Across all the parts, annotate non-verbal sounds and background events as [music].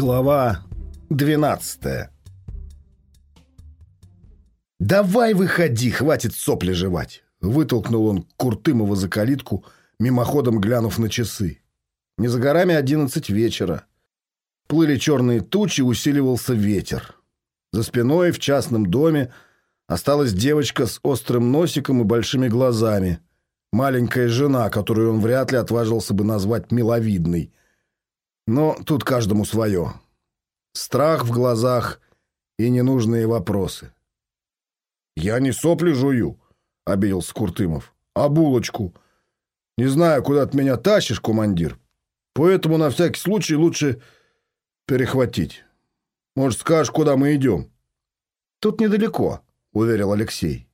Глава 12 «Давай выходи, хватит сопли жевать!» Вытолкнул он Куртымова за калитку, мимоходом глянув на часы. Не за горами одиннадцать вечера. Плыли черные тучи, усиливался ветер. За спиной в частном доме осталась девочка с острым носиком и большими глазами. Маленькая жена, которую он вряд ли отважился бы назвать миловидной. Но тут каждому свое. Страх в глазах и ненужные вопросы. «Я не сопли жую», — обиделся Куртымов, — «а булочку. Не знаю, куда ты меня тащишь, командир. Поэтому на всякий случай лучше перехватить. Может, скажешь, куда мы идем?» «Тут недалеко», — уверил Алексей.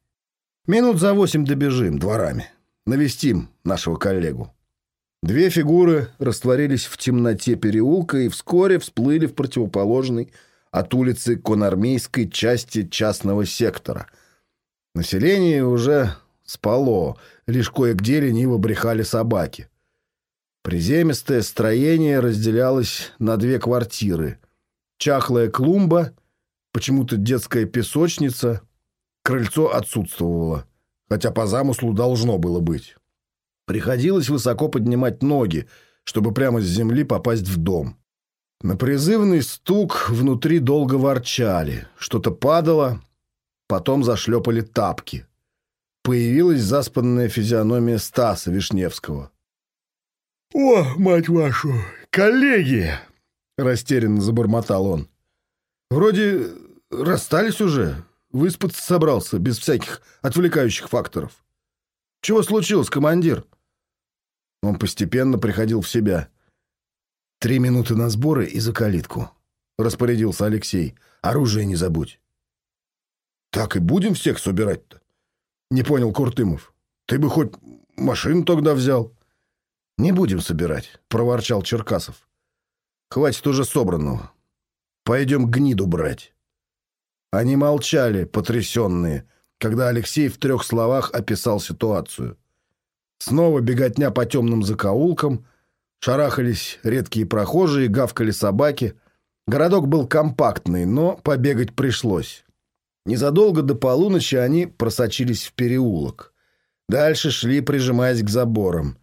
«Минут за восемь добежим дворами. Навестим нашего коллегу». Две фигуры растворились в темноте переулка и вскоре всплыли в противоположной от улицы Конармейской части частного сектора. Население уже спало, лишь кое-где лениво брехали собаки. Приземистое строение разделялось на две квартиры. Чахлая клумба, почему-то детская песочница, крыльцо отсутствовало, хотя по замыслу должно было быть. Приходилось высоко поднимать ноги, чтобы прямо с земли попасть в дом. На призывный стук внутри долго ворчали. Что-то падало, потом зашлепали тапки. Появилась заспанная физиономия Стаса Вишневского. «О, мать вашу, коллеги!» — растерянно забормотал он. «Вроде расстались уже, выспаться собрался, без всяких отвлекающих факторов. Чего случилось, командир?» Он постепенно приходил в себя. «Три минуты на сборы и за калитку», — распорядился Алексей. «Оружие не забудь». «Так и будем всех собирать-то?» — не понял Куртымов. «Ты бы хоть машину тогда взял». «Не будем собирать», — проворчал Черкасов. «Хватит уже собранного. Пойдем гниду брать». Они молчали, потрясенные, когда Алексей в трех словах описал ситуацию. Снова беготня по темным закоулкам, шарахались редкие прохожие, гавкали собаки. Городок был компактный, но побегать пришлось. Незадолго до полуночи они просочились в переулок. Дальше шли, прижимаясь к заборам.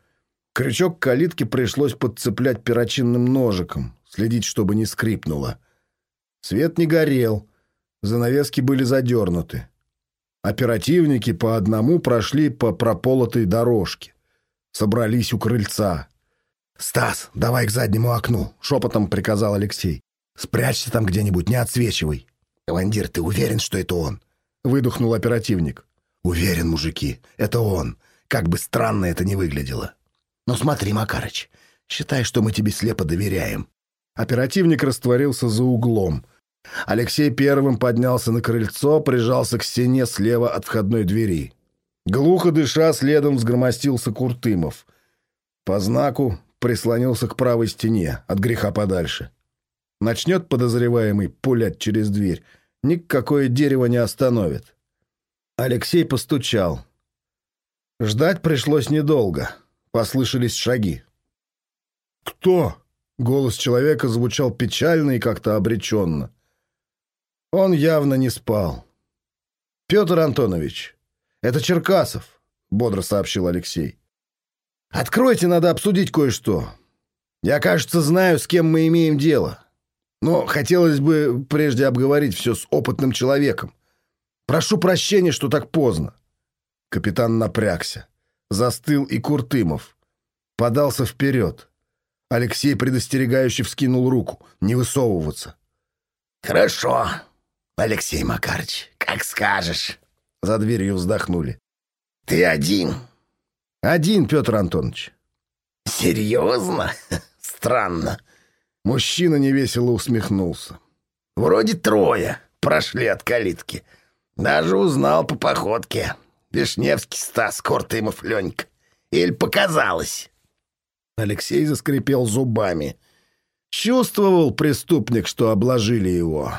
Крючок калитки пришлось подцеплять перочинным ножиком, следить, чтобы не скрипнуло. Свет не горел, занавески были задернуты. Оперативники по одному прошли по прополотой дорожке. Собрались у крыльца. «Стас, давай к заднему окну», — шепотом приказал Алексей. «Спрячься там где-нибудь, не отсвечивай». «Командир, ты уверен, что это он?» — выдохнул оперативник. «Уверен, мужики, это он. Как бы странно это ни выглядело. Но смотри, Макарыч, считай, что мы тебе слепо доверяем». Оперативник растворился за углом — Алексей первым поднялся на крыльцо, прижался к стене слева от входной двери. Глухо дыша, следом взгромостился Куртымов. По знаку прислонился к правой стене, от греха подальше. Начнет подозреваемый пулять через дверь, никакое дерево не остановит. Алексей постучал. Ждать пришлось недолго. Послышались шаги. «Кто?» — голос человека звучал печально и как-то обреченно. Он явно не спал. «Петр Антонович, это Черкасов», — бодро сообщил Алексей. «Откройте, надо обсудить кое-что. Я, кажется, знаю, с кем мы имеем дело. Но хотелось бы прежде обговорить все с опытным человеком. Прошу прощения, что так поздно». Капитан напрягся. Застыл и Куртымов. Подался вперед. Алексей предостерегающе вскинул руку. Не высовываться. «Хорошо», Алексей Макарыч, как скажешь. За дверью вздохнули. Ты один? Один, Петр Антонович. Серьезно? [laughs] Странно. Мужчина невесело усмехнулся. Вроде трое прошли от калитки. Даже узнал по походке. Вишневский Стас, Кортымов Ленька. Или показалось? Алексей заскрипел зубами. Чувствовал преступник, что обложили его.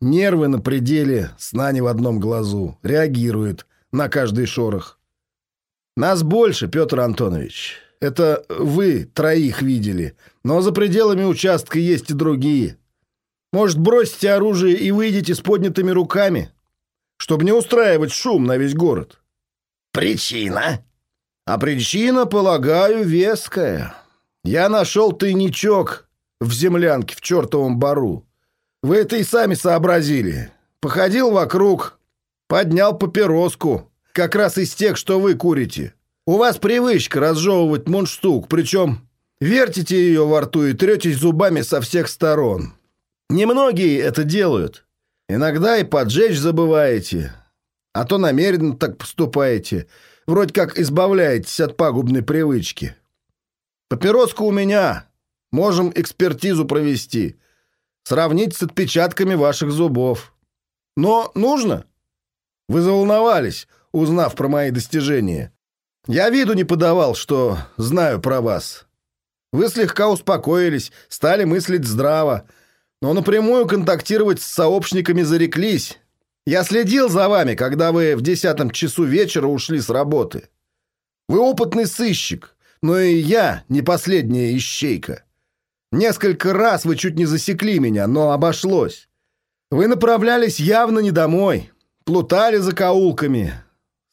Нервы на пределе, сна не в одном глазу. Реагирует на каждый шорох. Нас больше, Петр Антонович. Это вы троих видели. Но за пределами участка есть и другие. Может, бросите оружие и выйдете с поднятыми руками, чтобы не устраивать шум на весь город? Причина? А причина, полагаю, веская. Я нашел тайничок в землянке в чертовом бару. Вы это и сами сообразили. Походил вокруг, поднял папироску, как раз из тех, что вы курите. У вас привычка разжевывать мундштук, причем вертите ее во рту и третесь зубами со всех сторон. Немногие это делают. Иногда и поджечь забываете, а то намеренно так поступаете, вроде как избавляетесь от пагубной привычки. Папироска у меня, можем экспертизу провести, сравнить с отпечатками ваших зубов. Но нужно? Вы заволновались, узнав про мои достижения. Я виду не подавал, что знаю про вас. Вы слегка успокоились, стали мыслить здраво, но напрямую контактировать с сообщниками зареклись. Я следил за вами, когда вы в десятом часу вечера ушли с работы. Вы опытный сыщик, но и я не последняя ищейка. Несколько раз вы чуть не засекли меня, но обошлось. Вы направлялись явно не домой, плутали за каулками,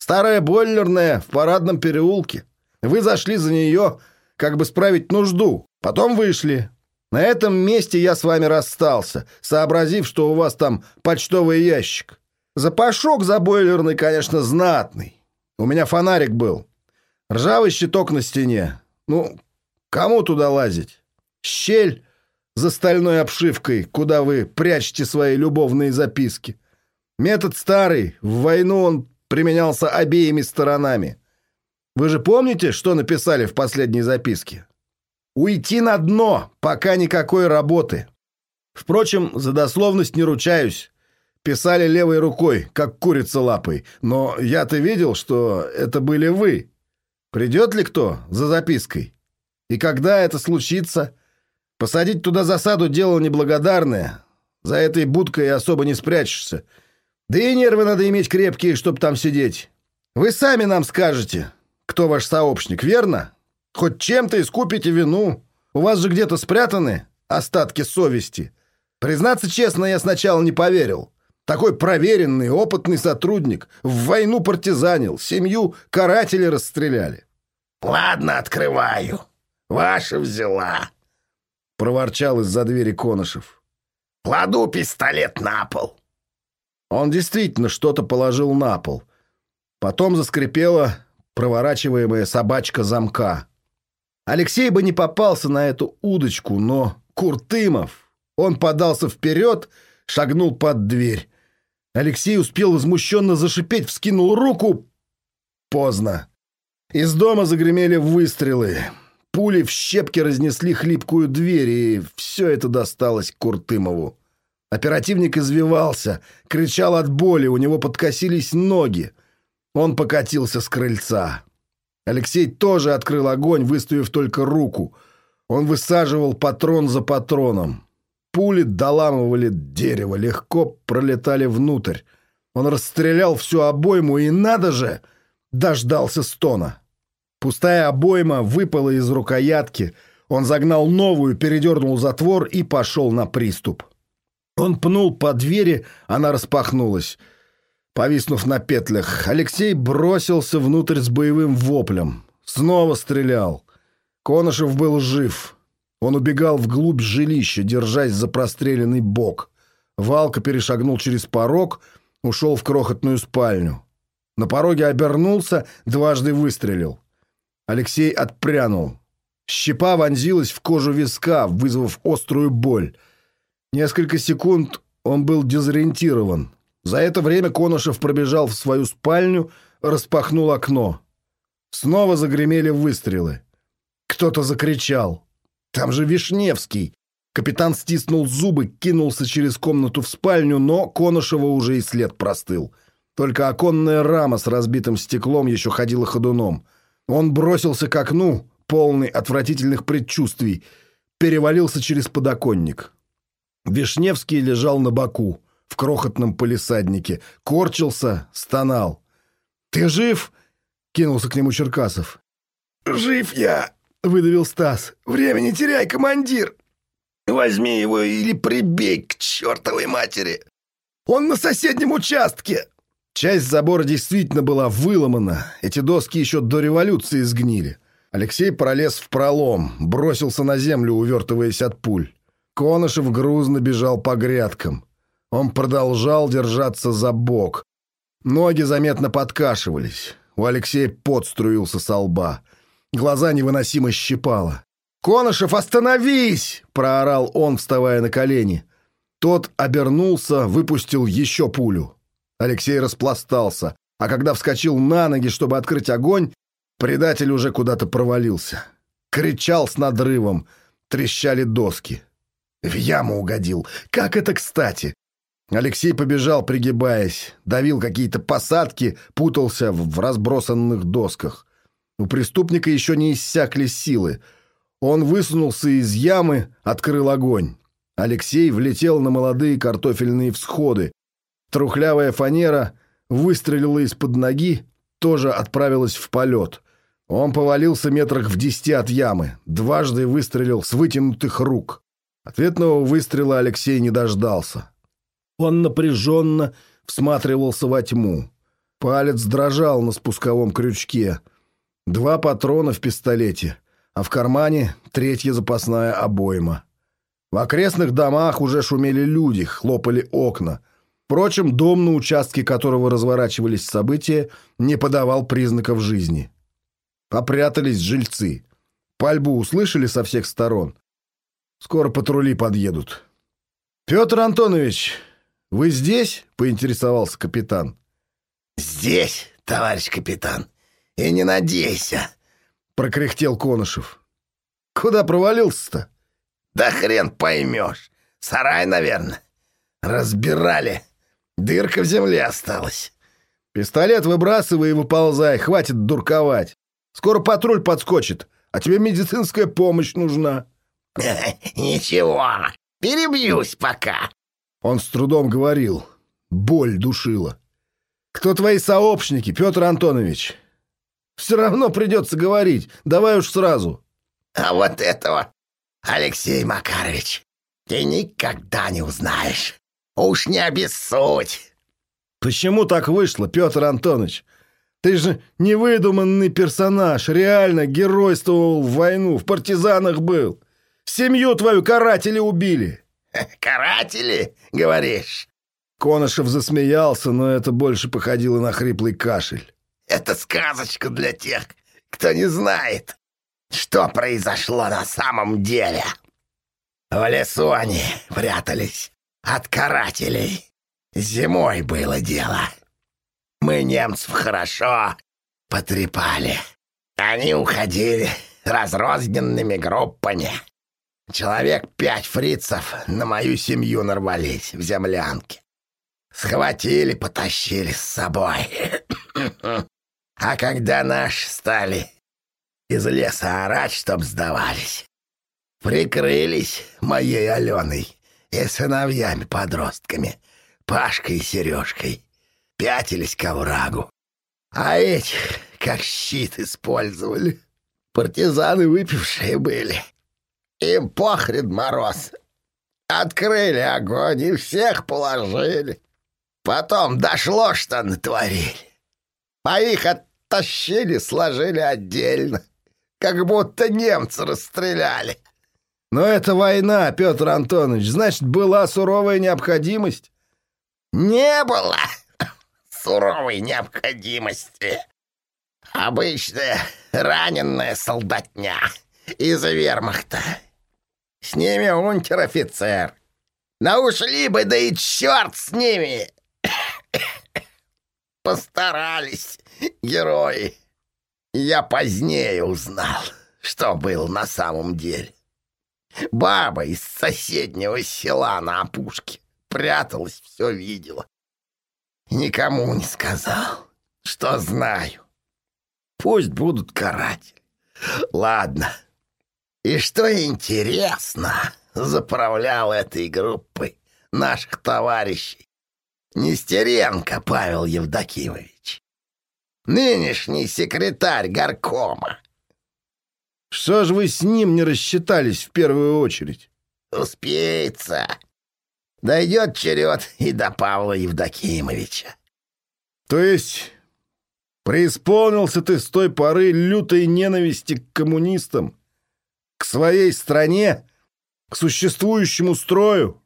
Старая бойлерная в парадном переулке. Вы зашли за нее, как бы справить нужду. Потом вышли. На этом месте я с вами расстался, сообразив, что у вас там почтовый ящик. Запашок за бойлерный, конечно, знатный. У меня фонарик был. Ржавый щиток на стене. Ну, кому туда лазить? Щель за стальной обшивкой, куда вы прячете свои любовные записки. Метод старый, в войну он применялся обеими сторонами. Вы же помните, что написали в последней записке? Уйти на дно, пока никакой работы. Впрочем, за дословность не ручаюсь. Писали левой рукой, как курица лапой. Но я-то видел, что это были вы. Придет ли кто за запиской? И когда это случится? Посадить туда засаду – дело неблагодарное. За этой будкой особо не спрячешься. Да и нервы надо иметь крепкие, чтобы там сидеть. Вы сами нам скажете, кто ваш сообщник, верно? Хоть чем-то искупите вину. У вас же где-то спрятаны остатки совести. Признаться честно, я сначала не поверил. Такой проверенный, опытный сотрудник. В войну партизанил, семью каратели расстреляли. «Ладно, открываю. Ваша взяла», — проворчал из-за двери Конышев. «Кладу пистолет на пол. Он действительно что-то положил на пол. Потом заскрипела проворачиваемая собачка замка. Алексей бы не попался на эту удочку, но Куртымов... Он подался вперед, шагнул под дверь. Алексей успел возмущенно зашипеть, вскинул руку. Поздно. Из дома загремели выстрелы. Пули в щепки разнесли хлипкую дверь, и все это досталось Куртымову. Оперативник извивался, кричал от боли, у него подкосились ноги. Он покатился с крыльца. Алексей тоже открыл огонь, выставив только руку. Он высаживал патрон за патроном. Пули доламывали дерево, легко пролетали внутрь. Он расстрелял всю обойму и, надо же, дождался стона. Пустая обойма выпала из рукоятки. Он загнал новую, передернул затвор и пошел на приступ. Он пнул по двери, она распахнулась. Повиснув на петлях, Алексей бросился внутрь с боевым воплем. Снова стрелял. Конышев был жив. Он убегал вглубь жилища, держась за простреленный бок. Валка перешагнул через порог, ушел в крохотную спальню. На пороге обернулся, дважды выстрелил. Алексей отпрянул. Щепа вонзилась в кожу виска, вызвав острую боль. Несколько секунд он был дезориентирован. За это время Конышев пробежал в свою спальню, распахнул окно. Снова загремели выстрелы. Кто-то закричал. «Там же Вишневский!» Капитан стиснул зубы, кинулся через комнату в спальню, но Конышева уже и след простыл. Только оконная рама с разбитым стеклом еще ходила ходуном. Он бросился к окну, полный отвратительных предчувствий, перевалился через подоконник. Вишневский лежал на боку, в крохотном полисаднике, корчился, стонал. «Ты жив?» — кинулся к нему Черкасов. «Жив я!» — выдавил Стас. «Время не теряй, командир!» Возьми его или прибей к чертовой матери. Он на соседнем участке. Часть забора действительно была выломана. Эти доски еще до революции сгнили. Алексей пролез в пролом, бросился на землю, увертываясь от пуль. Конышев грузно бежал по грядкам. Он продолжал держаться за бок. Ноги заметно подкашивались. У Алексея пот струился со лба. Глаза невыносимо щипало. «Конышев, остановись!» — проорал он, вставая на колени. Тот обернулся, выпустил еще пулю. Алексей распластался, а когда вскочил на ноги, чтобы открыть огонь, предатель уже куда-то провалился. Кричал с надрывом, трещали доски. В яму угодил. Как это кстати? Алексей побежал, пригибаясь, давил какие-то посадки, путался в разбросанных досках. У преступника еще не иссякли силы. Он высунулся из ямы, открыл огонь. Алексей влетел на молодые картофельные всходы, Трухлявая фанера выстрелила из-под ноги, тоже отправилась в полет. Он повалился метрах в десяти от ямы, дважды выстрелил с вытянутых рук. Ответного выстрела Алексей не дождался. Он напряженно всматривался во тьму. Палец дрожал на спусковом крючке. Два патрона в пистолете, а в кармане третья запасная обойма. В окрестных домах уже шумели люди, хлопали окна — Впрочем, дом, на участке которого разворачивались события, не подавал признаков жизни. Попрятались жильцы. Пальбу услышали со всех сторон. Скоро патрули подъедут. «Петр Антонович, вы здесь?» — поинтересовался капитан. «Здесь, товарищ капитан. И не надейся!» — прокряхтел Конышев. «Куда провалился-то?» «Да хрен поймешь. Сарай, наверное. Разбирали. Дырка в земле осталась. Пистолет выбрасывай и выползай, хватит дурковать. Скоро патруль подскочит, а тебе медицинская помощь нужна. [laughs] Ничего, перебьюсь пока. Он с трудом говорил. Боль душила. Кто твои сообщники, Петр Антонович? Все равно придется говорить. Давай уж сразу. А вот этого, Алексей Макарович, ты никогда не узнаешь. Уж не обессудь. Почему так вышло, Петр Антонович? Ты же невыдуманный персонаж, реально геройствовал в войну, в партизанах был. Семью твою каратели убили. [laughs] Каратели, говоришь? Конышев засмеялся, но это больше походило на хриплый кашель. Это сказочка для тех, кто не знает, что произошло на самом деле. В лесу они прятались от карателей. Зимой было дело. Мы немцев хорошо потрепали. Они уходили разрозненными группами. Человек пять фрицев на мою семью нарвались в землянке. Схватили, потащили с собой. [coughs] А когда наши стали из леса орать, чтоб сдавались, прикрылись моей Аленой и сыновьями-подростками, Пашкой и Сережкой, пятились к оврагу. А эти как щит использовали. Партизаны выпившие были. Им похрен мороз. Открыли огонь и всех положили. Потом дошло, что натворили. А их оттащили, сложили отдельно, как будто немцы расстреляли. Но это война, Петр Антонович. Значит, была суровая необходимость? Не было [coughs] суровой необходимости. Обычная раненая солдатня из вермахта. С ними унтер-офицер. Но ушли бы, да и черт с ними. [coughs] Постарались герои. Я позднее узнал, что был на самом деле. Баба из соседнего села на опушке пряталась, все видела. Никому не сказал, что знаю. Пусть будут каратели. Ладно. И что интересно, заправлял этой группой наших товарищей Нестеренко Павел Евдокимович, нынешний секретарь горкома. Что ж вы с ним не рассчитались в первую очередь? Успеется. Дойдет черед и до Павла Евдокимовича. То есть преисполнился ты с той поры лютой ненависти к коммунистам, к своей стране, к существующему строю?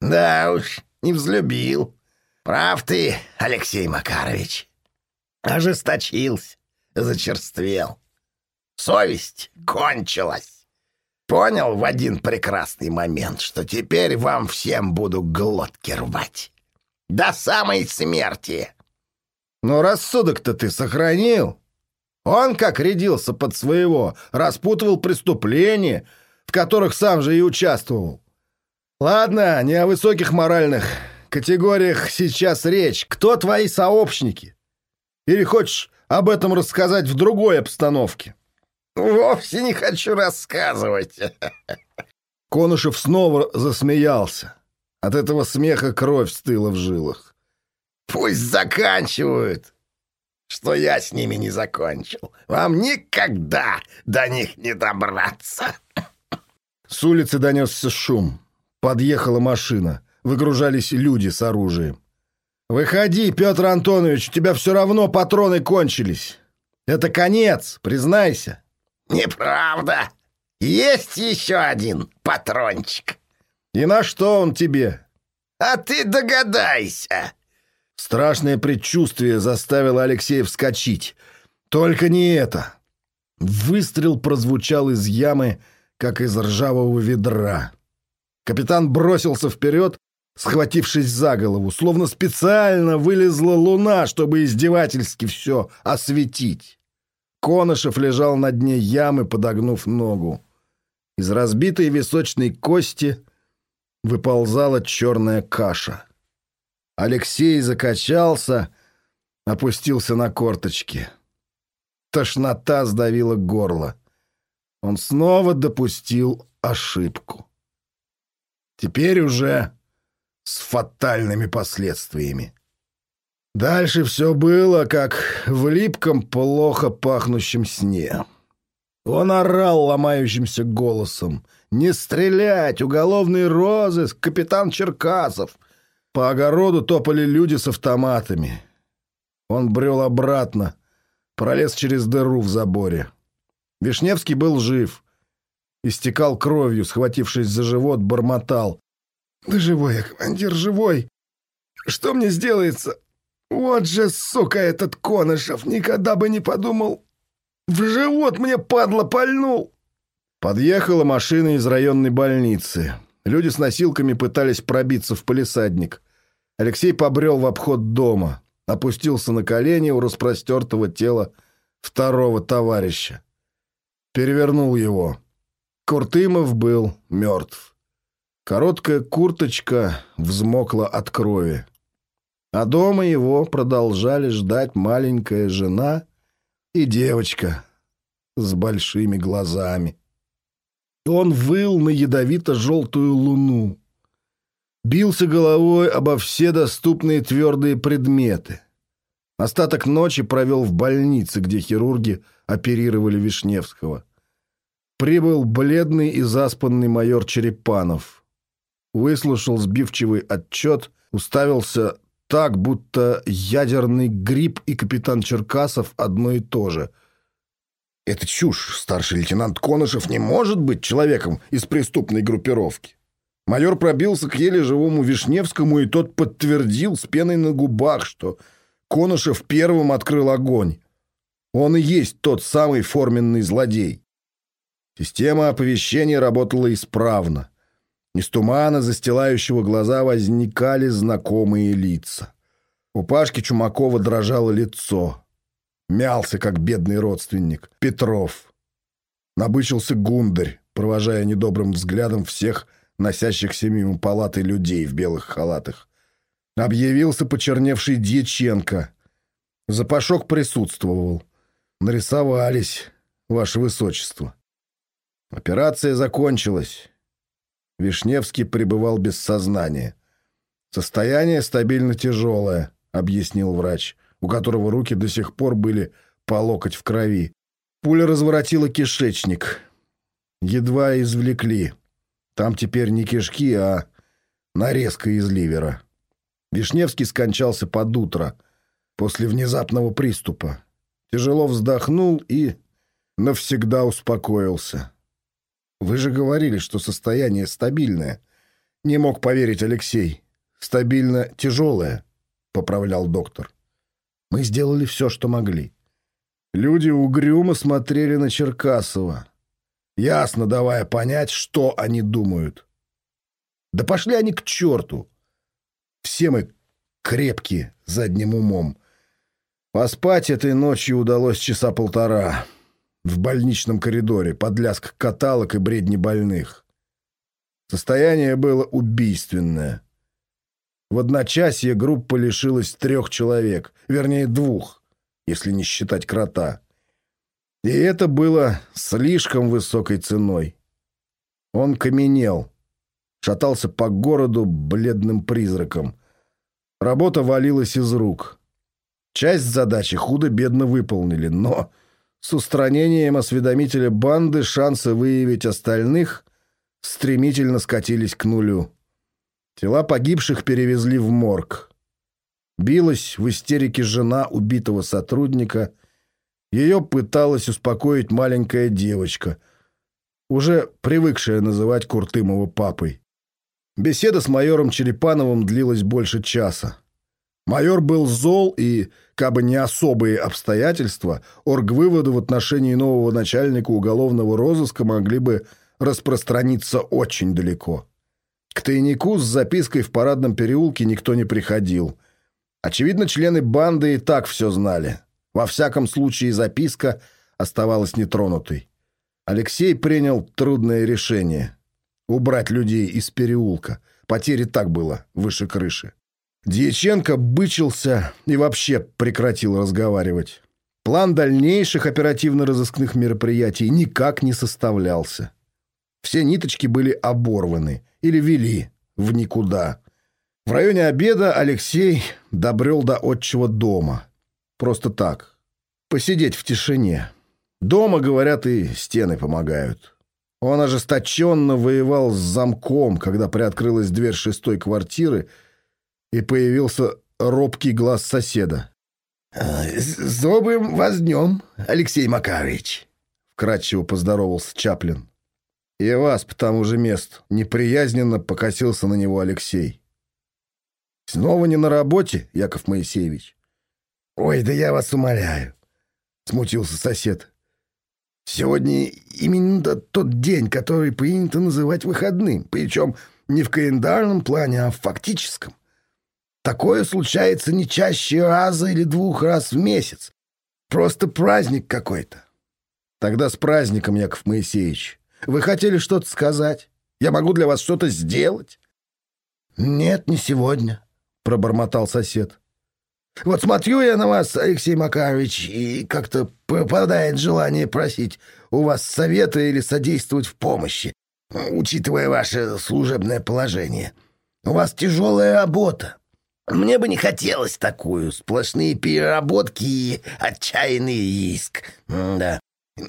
Да уж, не взлюбил. Прав ты, Алексей Макарович. Ожесточился, зачерствел. Совесть кончилась. Понял в один прекрасный момент, что теперь вам всем буду глотки рвать. До самой смерти. Но рассудок-то ты сохранил. Он как рядился под своего, распутывал преступления, в которых сам же и участвовал. Ладно, не о высоких моральных категориях сейчас речь. Кто твои сообщники? Или хочешь об этом рассказать в другой обстановке? Вовсе не хочу рассказывать. [laughs] Конышев снова засмеялся. От этого смеха кровь стыла в жилах. Пусть заканчивают, что я с ними не закончил. Вам никогда до них не добраться. С улицы донесся шум. Подъехала машина. Выгружались люди с оружием. «Выходи, Петр Антонович, у тебя все равно патроны кончились. Это конец, признайся». «Неправда. Есть еще один патрончик». «И на что он тебе?» «А ты догадайся». Страшное предчувствие заставило Алексея вскочить. Только не это. Выстрел прозвучал из ямы, как из ржавого ведра. Капитан бросился вперед, схватившись за голову, словно специально вылезла луна, чтобы издевательски все осветить. Конышев лежал на дне ямы, подогнув ногу. Из разбитой височной кости выползала черная каша. Алексей закачался, опустился на корточки. Тошнота сдавила горло. Он снова допустил ошибку. Теперь уже с фатальными последствиями. Дальше все было, как в липком, плохо пахнущем сне. Он орал ломающимся голосом. «Не стрелять! Уголовный розыск! Капитан Черкасов!» По огороду топали люди с автоматами. Он брел обратно, пролез через дыру в заборе. Вишневский был жив. Истекал кровью, схватившись за живот, бормотал. «Да живой я, командир, живой! Что мне сделается? Вот же, сука, этот Конышев! Никогда бы не подумал! В живот мне, падла, пальнул!» Подъехала машина из районной больницы. Люди с носилками пытались пробиться в полисадник. Алексей побрел в обход дома, опустился на колени у распростертого тела второго товарища. Перевернул его. Куртымов был мертв. Короткая курточка взмокла от крови. А дома его продолжали ждать маленькая жена и девочка с большими глазами. Он выл на ядовито-желтую луну. Бился головой обо все доступные твердые предметы. Остаток ночи провел в больнице, где хирурги оперировали Вишневского. Прибыл бледный и заспанный майор Черепанов. Выслушал сбивчивый отчет, уставился так, будто ядерный гриб и капитан Черкасов одно и то же — это чушь. Старший лейтенант Конышев не может быть человеком из преступной группировки. Майор пробился к еле живому Вишневскому, и тот подтвердил с пеной на губах, что Конышев первым открыл огонь. Он и есть тот самый форменный злодей. Система оповещения работала исправно. Из тумана, застилающего глаза, возникали знакомые лица. У Пашки Чумакова дрожало лицо. Мялся, как бедный родственник. Петров. Набычился гундарь, провожая недобрым взглядом всех носящихся мимо палаты людей в белых халатах. Объявился почерневший Дьяченко. Запашок присутствовал. Нарисовались, ваше высочество. Операция закончилась. Вишневский пребывал без сознания. Состояние стабильно тяжелое, объяснил врач у которого руки до сих пор были по локоть в крови. Пуля разворотила кишечник. Едва извлекли. Там теперь не кишки, а нарезка из ливера. Вишневский скончался под утро, после внезапного приступа. Тяжело вздохнул и навсегда успокоился. «Вы же говорили, что состояние стабильное». Не мог поверить Алексей. «Стабильно тяжелое», — поправлял доктор. «Мы сделали все, что могли». Люди угрюмо смотрели на Черкасова, ясно давая понять, что они думают. Да пошли они к черту. Все мы крепкие задним умом. Поспать этой ночью удалось часа полтора в больничном коридоре под лязг каталог и бредни больных. Состояние было убийственное. В одночасье группа лишилась трех человек, вернее двух, если не считать крота. И это было слишком высокой ценой. Он каменел, шатался по городу бледным призраком. Работа валилась из рук. Часть задачи худо-бедно выполнили, но с устранением осведомителя банды шансы выявить остальных стремительно скатились к нулю. Тела погибших перевезли в морг. Билась в истерике жена убитого сотрудника. Ее пыталась успокоить маленькая девочка, уже привыкшая называть Куртымова папой. Беседа с майором Черепановым длилась больше часа. Майор был зол и, кабы не особые обстоятельства, оргвыводы в отношении нового начальника уголовного розыска могли бы распространиться очень далеко. К тайнику с запиской в парадном переулке никто не приходил. Очевидно, члены банды и так все знали. Во всяком случае, записка оставалась нетронутой. Алексей принял трудное решение — убрать людей из переулка. Потери так было, выше крыши. Дьяченко бычился и вообще прекратил разговаривать. План дальнейших оперативно-розыскных мероприятий никак не составлялся. Все ниточки были оборваны или вели в никуда. В районе обеда Алексей добрел до отчего дома. Просто так. Посидеть в тишине. Дома, говорят, и стены помогают. Он ожесточенно воевал с замком, когда приоткрылась дверь шестой квартиры — и появился робкий глаз соседа. «С добрым вас днем, Алексей Макарович!» — вкратчиво поздоровался Чаплин. «И вас по тому же месту!» — неприязненно покосился на него Алексей. «Снова не на работе, Яков Моисеевич?» «Ой, да я вас умоляю!» — смутился сосед. «Сегодня именно тот день, который принято называть выходным, причем не в календарном плане, а в фактическом. Такое случается не чаще раза или двух раз в месяц. Просто праздник какой-то. Тогда с праздником, Яков Моисеевич. Вы хотели что-то сказать? Я могу для вас что-то сделать? Нет, не сегодня, пробормотал сосед. Вот смотрю я на вас, Алексей Макарович, и как-то пропадает желание просить у вас совета или содействовать в помощи, учитывая ваше служебное положение. У вас тяжелая работа. Мне бы не хотелось такую. Сплошные переработки и отчаянный иск. Да.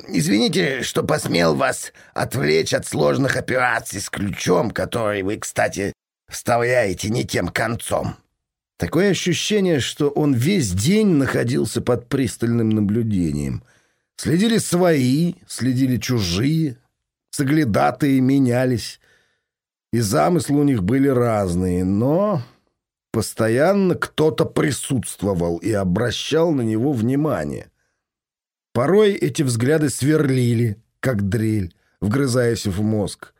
Извините, что посмел вас отвлечь от сложных операций с ключом, который вы, кстати, вставляете не тем концом. Такое ощущение, что он весь день находился под пристальным наблюдением. Следили свои, следили чужие, соглядатые менялись. И замыслы у них были разные, но Постоянно кто-то присутствовал и обращал на него внимание. Порой эти взгляды сверлили, как дрель, вгрызаясь в мозг.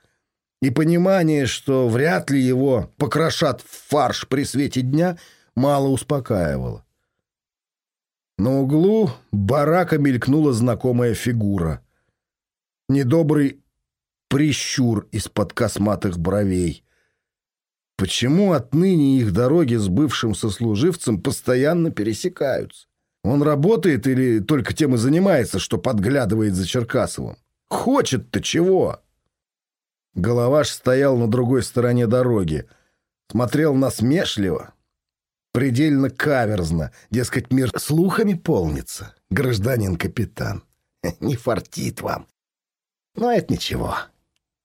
И понимание, что вряд ли его покрошат в фарш при свете дня, мало успокаивало. На углу барака мелькнула знакомая фигура. Недобрый прищур из-под косматых бровей — Почему отныне их дороги с бывшим сослуживцем постоянно пересекаются? Он работает или только тем и занимается, что подглядывает за Черкасовым? Хочет-то чего? Головаш стоял на другой стороне дороги, смотрел насмешливо, предельно каверзно, дескать, мир слухами полнится, гражданин-капитан. [laughs] Не фартит вам. Но это ничего.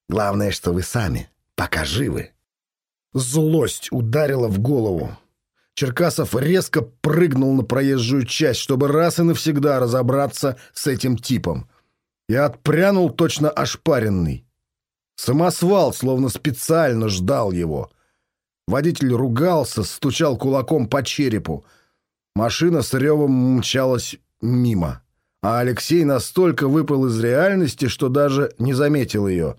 Главное, что вы сами пока живы. Злость ударила в голову. Черкасов резко прыгнул на проезжую часть, чтобы раз и навсегда разобраться с этим типом. И отпрянул точно ошпаренный. Самосвал словно специально ждал его. Водитель ругался, стучал кулаком по черепу. Машина с ревом мчалась мимо. А Алексей настолько выпал из реальности, что даже не заметил ее.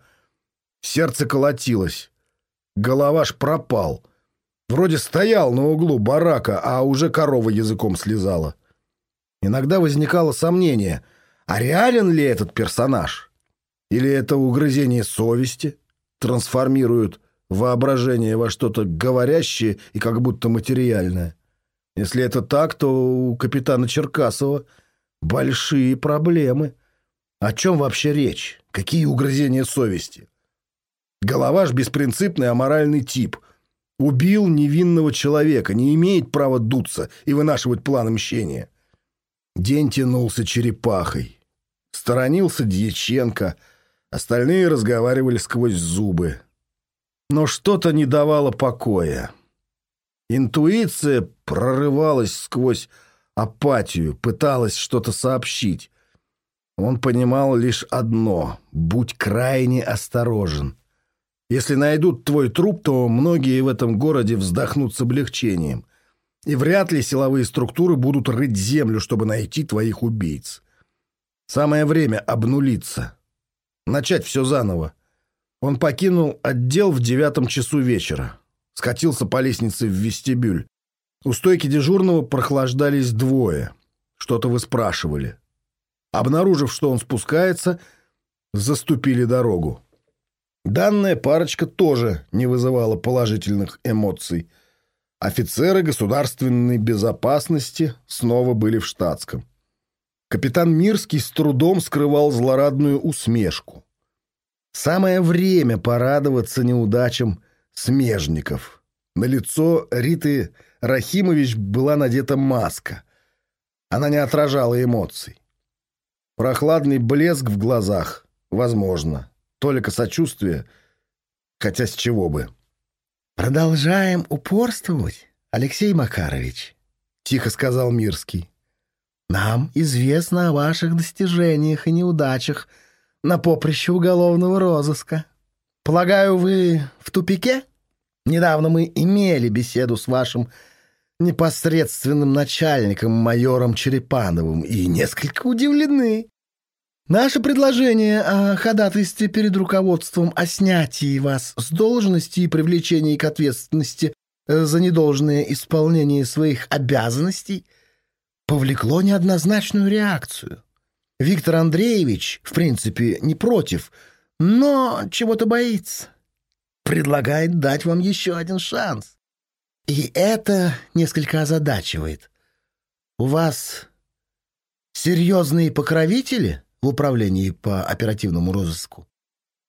Сердце колотилось. Голова ж пропал. Вроде стоял на углу барака, а уже корова языком слезала. Иногда возникало сомнение, а реален ли этот персонаж? Или это угрызение совести трансформирует воображение во что-то говорящее и как будто материальное? Если это так, то у капитана Черкасова большие проблемы. О чем вообще речь? Какие угрызения совести? Голова ж беспринципный аморальный тип. Убил невинного человека, не имеет права дуться и вынашивать план мщения. День тянулся черепахой. Сторонился Дьяченко, остальные разговаривали сквозь зубы. Но что-то не давало покоя. Интуиция прорывалась сквозь апатию, пыталась что-то сообщить. Он понимал лишь одно — будь крайне осторожен. Если найдут твой труп, то многие в этом городе вздохнут с облегчением. И вряд ли силовые структуры будут рыть землю, чтобы найти твоих убийц. Самое время обнулиться. Начать все заново. Он покинул отдел в девятом часу вечера. Скатился по лестнице в вестибюль. У стойки дежурного прохлаждались двое. Что-то выспрашивали. Обнаружив, что он спускается, заступили дорогу. Данная парочка тоже не вызывала положительных эмоций. Офицеры государственной безопасности снова были в штатском. Капитан Мирский с трудом скрывал злорадную усмешку. Самое время порадоваться неудачам смежников. На лицо Риты Рахимович была надета маска. Она не отражала эмоций. Прохладный блеск в глазах, возможно. Только сочувствие, хотя с чего бы. «Продолжаем упорствовать, Алексей Макарович», — тихо сказал Мирский. «Нам известно о ваших достижениях и неудачах на поприще уголовного розыска. Полагаю, вы в тупике? Недавно мы имели беседу с вашим непосредственным начальником, майором Черепановым, и несколько удивлены. Наше предложение о ходатайстве перед руководством о снятии вас с должности и привлечении к ответственности э, за недолжное исполнение своих обязанностей повлекло неоднозначную реакцию. Виктор Андреевич, в принципе, не против, но чего-то боится. Предлагает дать вам еще один шанс. И это несколько озадачивает. У вас серьезные покровители — в управлении по оперативному розыску?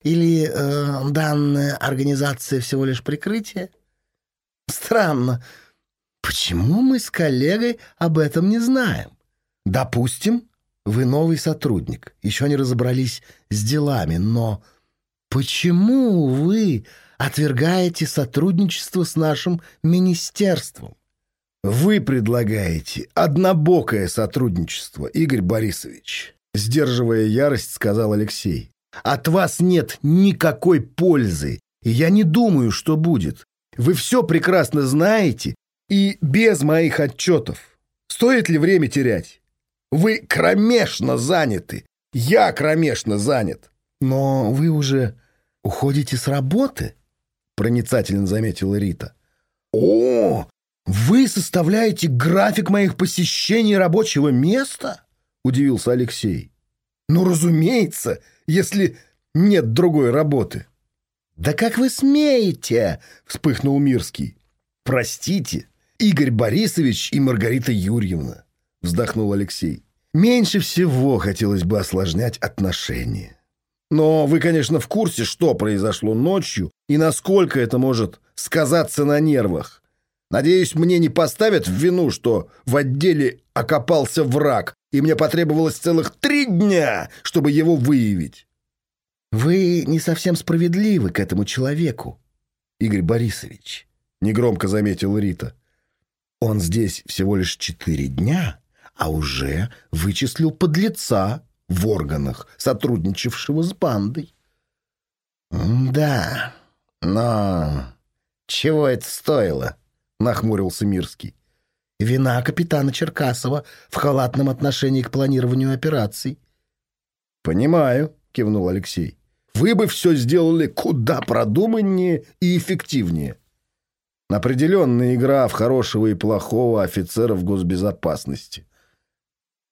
Или э, данная организация всего лишь прикрытие? Странно. Почему мы с коллегой об этом не знаем? Допустим, вы новый сотрудник, еще не разобрались с делами, но почему вы отвергаете сотрудничество с нашим министерством? Вы предлагаете однобокое сотрудничество, Игорь Борисович. Сдерживая ярость, сказал Алексей. «От вас нет никакой пользы, и я не думаю, что будет. Вы все прекрасно знаете и без моих отчетов. Стоит ли время терять? Вы кромешно заняты. Я кромешно занят. Но вы уже уходите с работы?» Проницательно заметила Рита. «О, вы составляете график моих посещений рабочего места?» — удивился Алексей. «Ну, разумеется, если нет другой работы». «Да как вы смеете?» — вспыхнул Мирский. «Простите, Игорь Борисович и Маргарита Юрьевна», — вздохнул Алексей. «Меньше всего хотелось бы осложнять отношения. Но вы, конечно, в курсе, что произошло ночью и насколько это может сказаться на нервах. Надеюсь, мне не поставят в вину, что в отделе окопался враг, и мне потребовалось целых три дня, чтобы его выявить. Вы не совсем справедливы к этому человеку, Игорь Борисович, негромко заметил Рита. Он здесь всего лишь четыре дня, а уже вычислил подлеца в органах, сотрудничавшего с бандой. «Да, но чего это стоило?» — нахмурился Мирский. «Вина капитана Черкасова в халатном отношении к планированию операций». «Понимаю», — кивнул Алексей. «Вы бы все сделали куда продуманнее и эффективнее». Определенная игра в хорошего и плохого офицера в госбезопасности.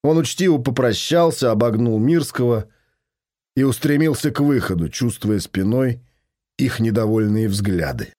Он учтиво попрощался, обогнул Мирского и устремился к выходу, чувствуя спиной их недовольные взгляды.